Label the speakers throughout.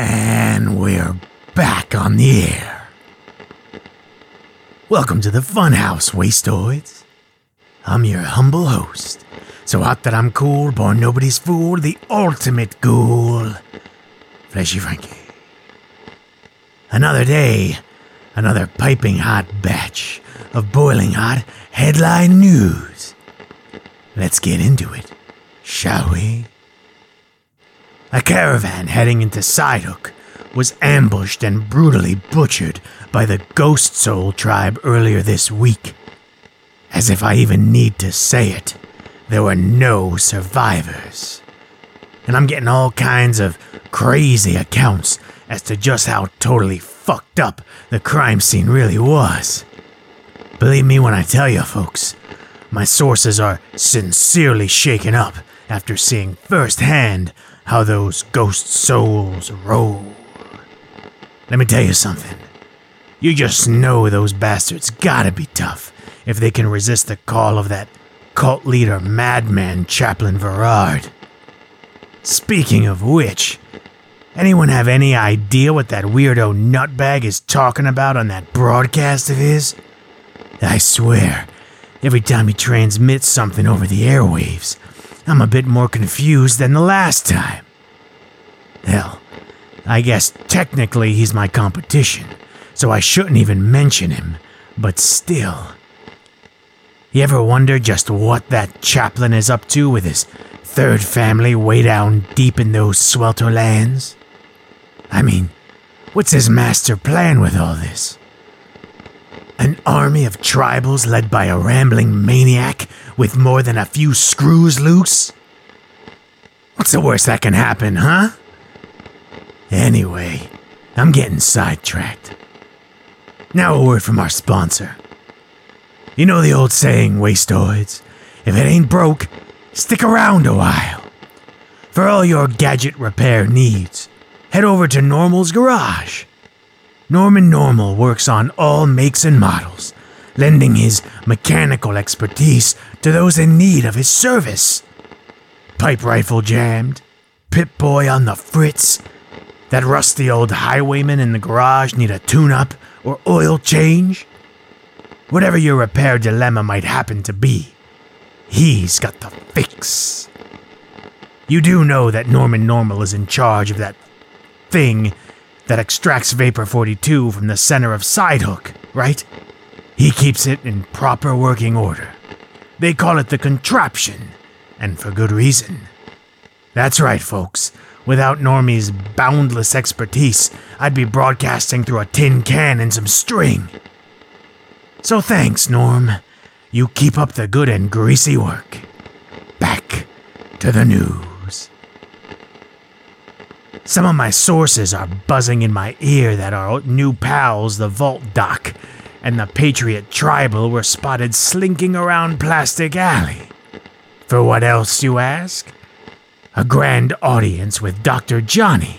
Speaker 1: And we're back on the air. Welcome to the Funhouse, Wastoids. I'm your humble host. So hot that I'm cool, born nobody's fool, the ultimate ghoul. Fleshy Franky. Another day, another piping hot batch of boiling hot headline news. Let's get into it, shall we? A caravan heading into Sidehook was ambushed and brutally butchered by the Ghost Soul tribe earlier this week. As if I even need to say it, there were no survivors. And I'm getting all kinds of crazy accounts as to just how totally fucked up the crime scene really was. Believe me when I tell you, folks, my sources are sincerely shaken up after seeing firsthand how those ghost souls roll. Let me tell you something. You just know those bastards gotta be tough if they can resist the call of that cult leader madman Chaplain Verard. Speaking of which, anyone have any idea what that weirdo nutbag is talking about on that broadcast of his? I swear, every time he transmits something over the airwaves, I'm a bit more confused than the last time. Hell, I guess technically he's my competition, so I shouldn't even mention him, but still. You ever wonder just what that chaplain is up to with his third family way down deep in those swelter lands? I mean, what's his master plan with all this? An army of tribals led by a rambling maniac with more than a few screws loose? What's the worst that can happen, huh? Anyway, I'm getting sidetracked. Now, a word from our sponsor. You know the old saying, wastoids? If it ain't broke, stick around a while. For all your gadget repair needs, head over to Normal's Garage. Norman Normal works on all makes and models, lending his mechanical expertise to those in need of his service. Pipe rifle jammed, Pip Boy on the fritz, that rusty old highwayman in the garage need a tune up or oil change? Whatever your repair dilemma might happen to be, he's got the fix. You do know that Norman Normal is in charge of that thing that extracts Vapor 42 from the center of Sidehook, right? He keeps it in proper working order. They call it the contraption, and for good reason. That's right, folks. Without Normie's boundless expertise, I'd be broadcasting through a tin can and some string. So thanks, Norm. You keep up the good and greasy work. Back to the news. Some of my sources are buzzing in my ear that our new pals, the Vault Doc and the Patriot Tribal, were spotted slinking around Plastic Alley. For what else, you ask? A grand audience with Dr. Johnny.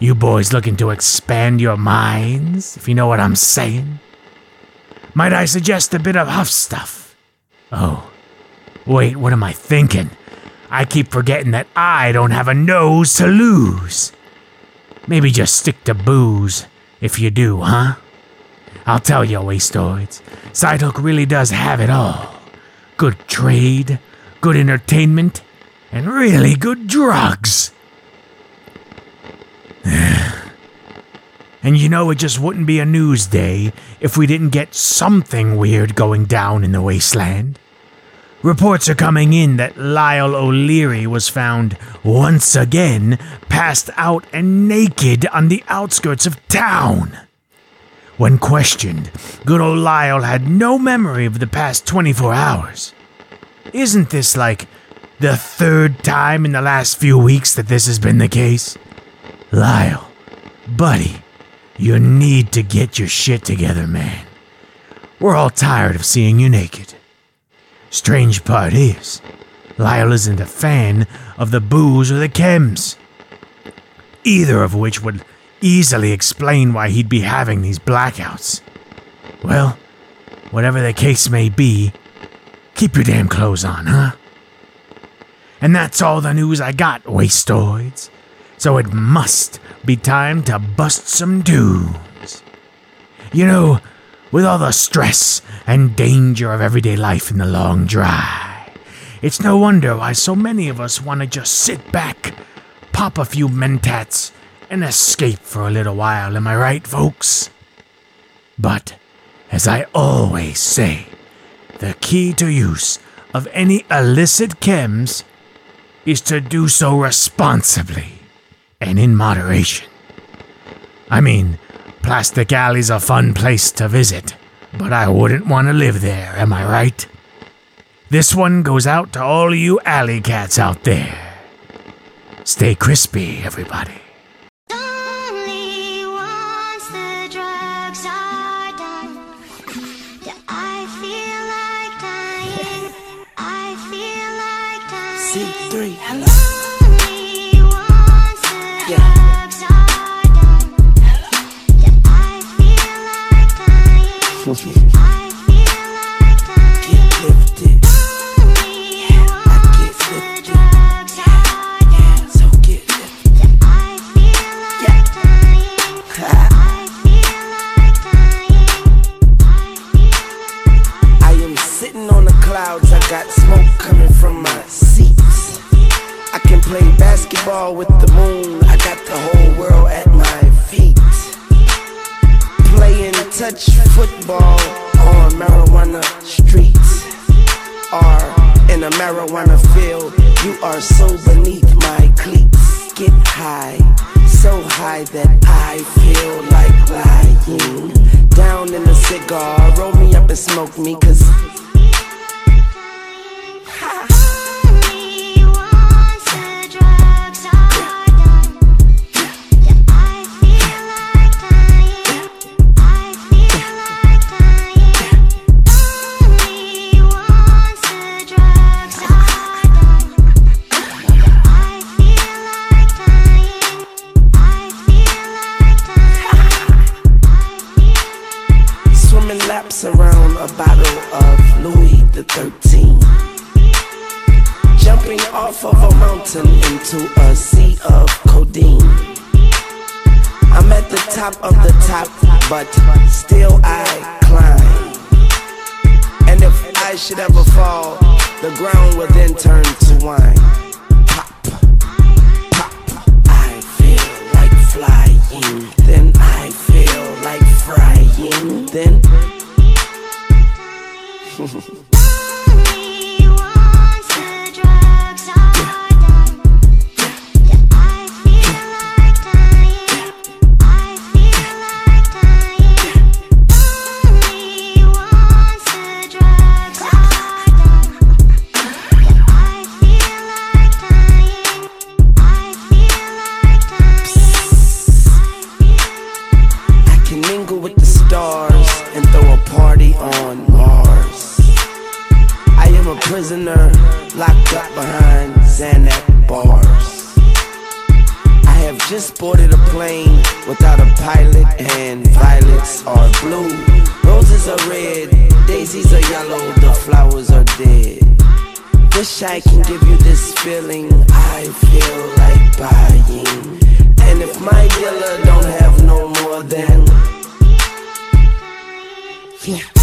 Speaker 1: You boys looking to expand your minds, if you know what I'm saying? Might I suggest a bit of huff stuff? Oh, wait, what am I thinking? I keep forgetting that I don't have a nose to lose. Maybe just stick to booze, if you do, huh? I'll tell you, wastoids, Sidehook really does have it all. Good trade, good entertainment, and really good drugs. and you know, it just wouldn't be a news day if we didn't get something weird going down in the wasteland. Reports are coming in that Lyle O'Leary was found once again passed out and naked on the outskirts of town. When questioned, good old Lyle had no memory of the past 24 hours. Isn't this like the third time in the last few weeks that this has been the case. Lyle, buddy, you need to get your shit together, man. We're all tired of seeing you naked. Strange part is, Lyle isn't a fan of the booze or the chems. Either of which would easily explain why he'd be having these blackouts. Well, whatever the case may be, keep your damn clothes on, huh? And that's all the news I got, wastoids. So it must be time to bust some dudes. You know, with all the stress and danger of everyday life in the long dry, it's no wonder why so many of us want to just sit back, pop a few mentats, and escape for a little while. Am I right, folks? But, as I always say, the key to use of any illicit chems is to do so responsibly and in moderation. I mean, Plastic Alley's a fun place to visit, but I wouldn't want to live there, am I right? This one goes out to all you alley cats out there. Stay crispy, everybody.
Speaker 2: C3, hello. Play basketball with the moon, I got the whole world at my feet. Playing touch football on marijuana streets. Or in a marijuana field, you are so beneath my cleats. Get high, so high that I feel like lying. Down in a cigar, roll me up and smoke me, cause Swimming laps around a bottle of Louis the 13. Jumping off of a mountain into a sea of codeine. I'm at the top of the top, but still I climb. And if I should ever fall, the ground will then turn to wine. Pop, pop. I feel like flying, then I like frying, then. prisoner locked up behind Xanax bars. I have just boarded a plane without a pilot, and violets are blue. Roses are red, daisies are yellow, the flowers are dead. Wish I can give you this feeling I feel like buying. And if my dealer don't have no more than yeah.